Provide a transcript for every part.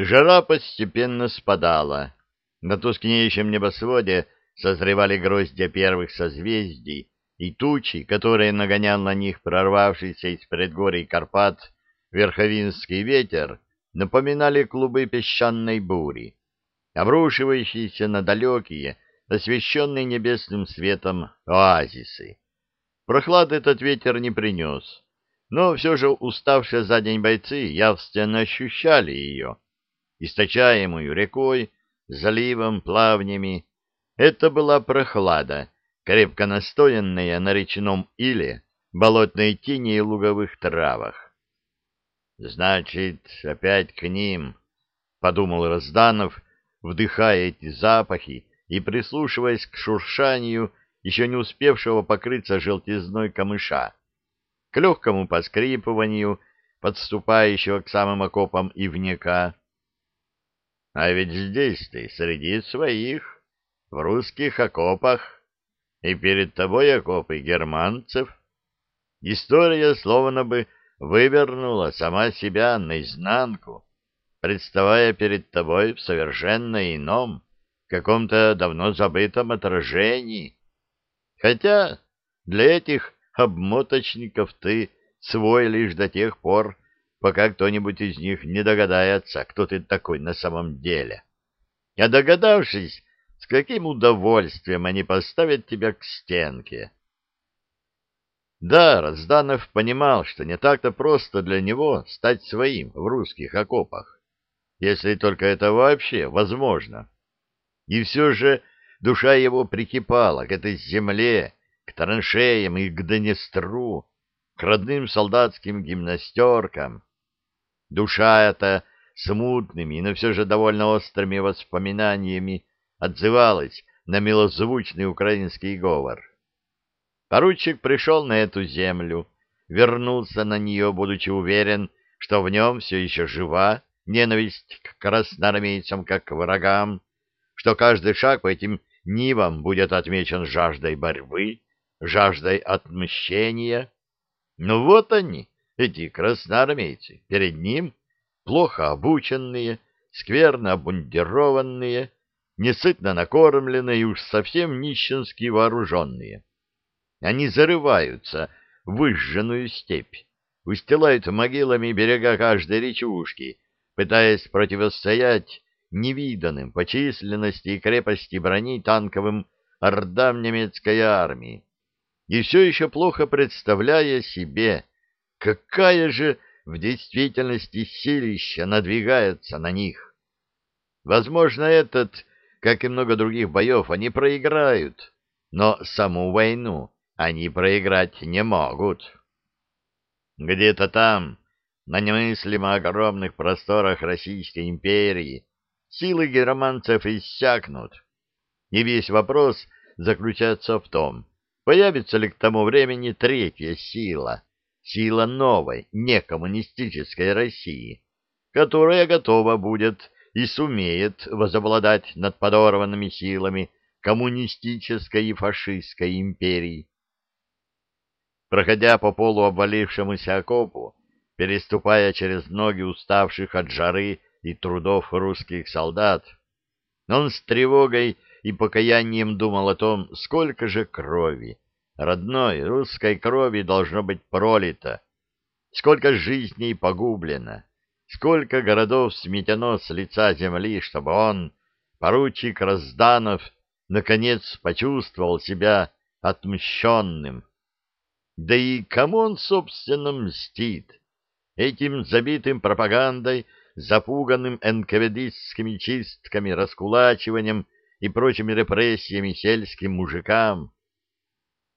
Жара постепенно спадала. На тускнеющем небосводе созревали гроздья первых созвездий, и тучи, которые нагонял на них прорвавшийся из предгорий Карпат верховинский ветер, напоминали клубы песчаной бури, обрушивающиеся на далекие, освещенные небесным светом оазисы. Прохлады этот ветер не принес, но все же уставшие за день бойцы явственно ощущали ее, источаемую рекой, заливом, плавнями. Это была прохлада, крепко настоянная на речном иле, болотной тени и луговых травах. «Значит, опять к ним», — подумал Разданов, вдыхая эти запахи и прислушиваясь к шуршанию еще не успевшего покрыться желтизной камыша, к легкому поскрипыванию подступающего к самым окопам ивняка. А ведь здесь ты среди своих, в русских окопах, и перед тобой окопы германцев. История словно бы вывернула сама себя наизнанку, представая перед тобой в совершенно ином, каком-то давно забытом отражении. Хотя для этих обмоточников ты свой лишь до тех пор, пока кто-нибудь из них не догадается, кто ты такой на самом деле. А догадавшись, с каким удовольствием они поставят тебя к стенке. Да, Разданов понимал, что не так-то просто для него стать своим в русских окопах, если только это вообще возможно. И все же душа его прикипала к этой земле, к траншеям и к Донестру, к родным солдатским гимнастеркам. Душа эта смутными, но все же довольно острыми воспоминаниями отзывалась на милозвучный украинский говор. Поручик пришел на эту землю, вернулся на нее, будучи уверен, что в нем все еще жива ненависть к красноармейцам как к врагам, что каждый шаг по этим нивам будет отмечен жаждой борьбы, жаждой отмщения. Но вот они, эти красноармейцы, перед ним, плохо обученные, скверно обмундированные, несытно накормленные и уж совсем нищенски вооруженные. Они зарываются в выжженную степь, устилают могилами берега каждой речушки, пытаясь противостоять невиданным по численности и крепости брони танковым ордам немецкой армии, и все еще плохо представляя себе, какая же в действительности силища надвигается на них. Возможно, этот как и много других боев, они проиграют, но саму войну они проиграть не могут. Где-то там, на немыслимо огромных просторах Российской империи, силы германцев иссякнут. И весь вопрос заключается в том, появится ли к тому времени третья сила, сила новой, некоммунистической России, которая готова будет и сумеет возобладать над подорванными силами коммунистической и фашистской империи. Проходя по полу обвалившемуся окопу, переступая через ноги уставших от жары и трудов русских солдат, он с тревогой и покаянием думал о том, сколько же крови, родной русской крови должно быть пролито, сколько жизней погублено, Сколько городов сметено с лица земли, чтобы он, поручик Разданов, наконец почувствовал себя отмщенным. Да и кому он, собственно, мстит? Этим забитым пропагандой, запуганным энкаведистскими чистками, раскулачиванием и прочими репрессиями сельским мужикам?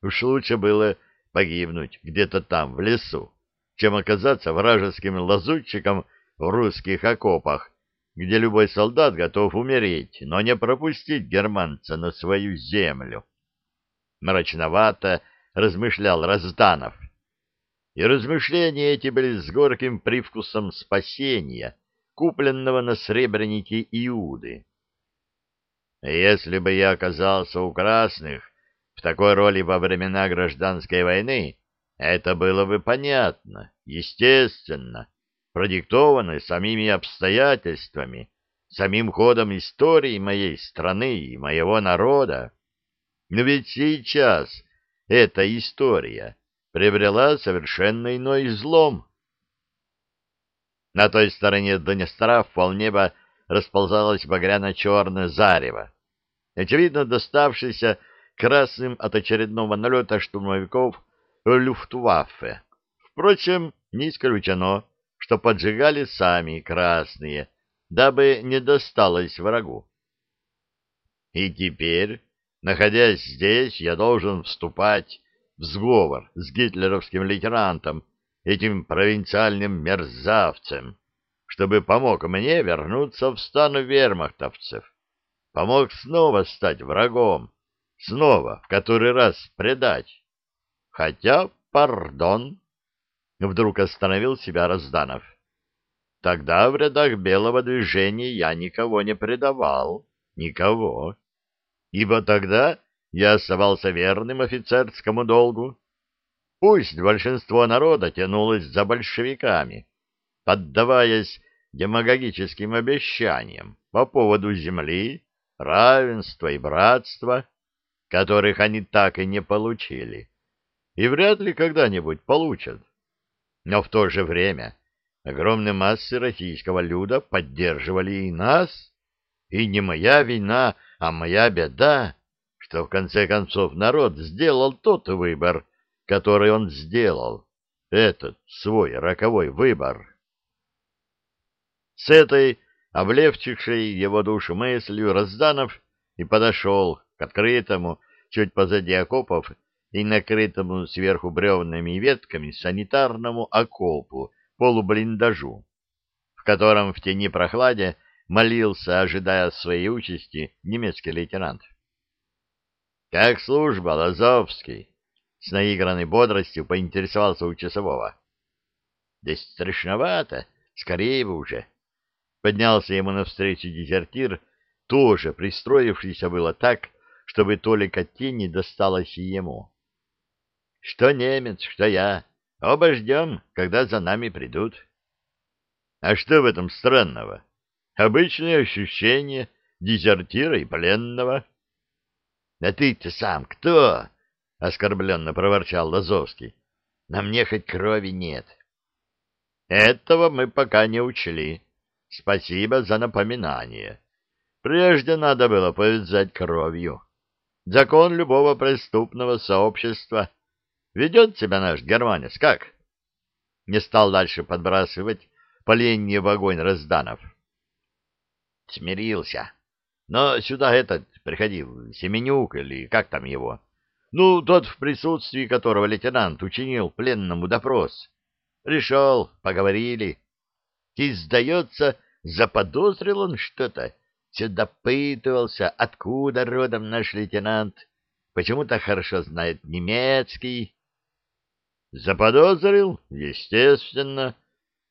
Уж лучше было погибнуть где-то там, в лесу, чем оказаться вражеским лазутчиком в русских окопах, где любой солдат готов умереть, но не пропустить германца на свою землю. Мрачновато размышлял Разданов. И размышления эти были с горьким привкусом спасения, купленного на сребренике Иуды. Если бы я оказался у красных в такой роли во времена гражданской войны, это было бы понятно, естественно, продиктованной самими обстоятельствами, самим ходом истории моей страны и моего народа. Но ведь сейчас эта история приобрела совершенно иной излом. На той стороне Донестра в полнеба расползалось багряно-черное зарево, очевидно доставшееся красным от очередного налета штурмовиков Люфтваффе. Впрочем, не исключено, что поджигали сами красные, дабы не досталось врагу. И теперь, находясь здесь, я должен вступать в сговор с гитлеровским лейтенантом, этим провинциальным мерзавцем, чтобы помог мне вернуться в стан вермахтовцев, помог снова стать врагом, снова в который раз предать. Хотя, пардон, вдруг остановил себя Разданов. Тогда в рядах белого движения я никого не предавал, никого, ибо тогда я оставался верным офицерскому долгу. Пусть большинство народа тянулось за большевиками, поддаваясь демагогическим обещаниям по поводу земли, равенства и братства, которых они так и не получили, и вряд ли когда-нибудь получат. Но в то же время огромные массы российского люда поддерживали и нас, и не моя вина, а моя беда, что в конце концов народ сделал тот выбор, который он сделал, этот свой роковой выбор. С этой облегчившей его душу мыслью Разданов и подошел к открытому, чуть позади окопов и накрытому сверху бревнами и ветками санитарному окопу, полублиндажу, в котором в тени прохладе молился, ожидая своей участи, немецкий лейтенант. — Как служба, Лазовский? — с наигранной бодростью поинтересовался у часового. — Да страшновато, скорее бы уже. Поднялся ему навстречу дезертир, тоже пристроившийся было так, чтобы только тени досталось и ему. Что немец, что я. Оба ждем, когда за нами придут. А что в этом странного? Обычное ощущение дезертира и пленного. — А ты-то сам кто? — оскорбленно проворчал Лазовский. — На мне хоть крови нет. — Этого мы пока не учли. Спасибо за напоминание. Прежде надо было повязать кровью. Закон любого преступного сообщества — Ведет себя наш германец как? Не стал дальше подбрасывать поленье в огонь Разданов. Смирился. Но сюда этот приходил, Семенюк или как там его. Ну, тот, в присутствии которого лейтенант учинил пленному допрос. Пришел, поговорили. И, сдается, заподозрил он что-то. Все допытывался, откуда родом наш лейтенант. Почему-то хорошо знает немецкий. Заподозрил? Естественно.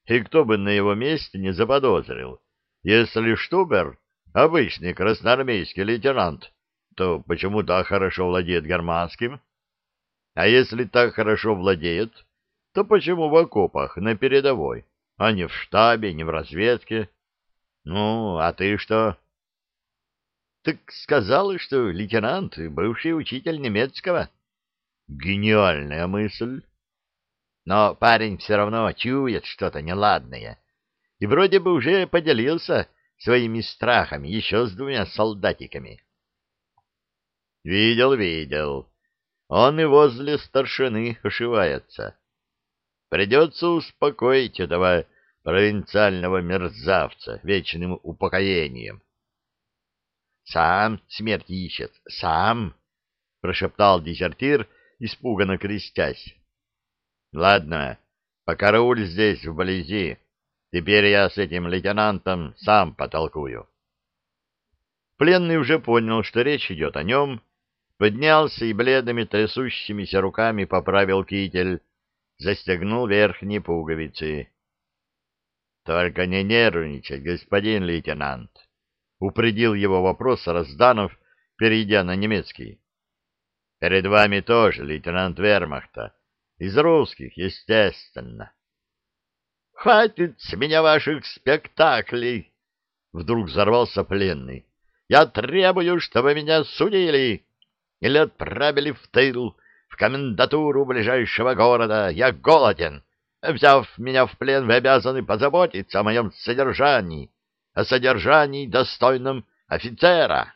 И кто бы на его месте не заподозрил? Если Штубер — обычный красноармейский лейтенант, то почему так хорошо владеет германским? А если так хорошо владеет, то почему в окопах на передовой, а не в штабе, не в разведке? Ну, а ты что? Так сказал, что лейтенант — бывший учитель немецкого. Гениальная мысль но парень все равно чует что-то неладное. И вроде бы уже поделился своими страхами еще с двумя солдатиками. Видел, видел. Он и возле старшины ошивается. Придется успокоить этого провинциального мерзавца вечным упокоением. — Сам смерть ищет, сам! — прошептал дезертир, испуганно крестясь. Ладно, покарауль здесь, вблизи. Теперь я с этим лейтенантом сам потолкую. Пленный уже понял, что речь идет о нем, поднялся и бледными трясущимися руками поправил китель, застегнул верхние пуговицы. — Только не нервничать, господин лейтенант, — упредил его вопрос Разданов, перейдя на немецкий. — Перед вами тоже лейтенант вермахта. Из русских, естественно. Хватит с меня ваших спектаклей! Вдруг взорвался пленный. Я требую, чтобы меня судили или отправили в тыл, в комендатуру ближайшего города. Я голоден. Взяв меня в плен, вы обязаны позаботиться о моем содержании, о содержании достойном офицера.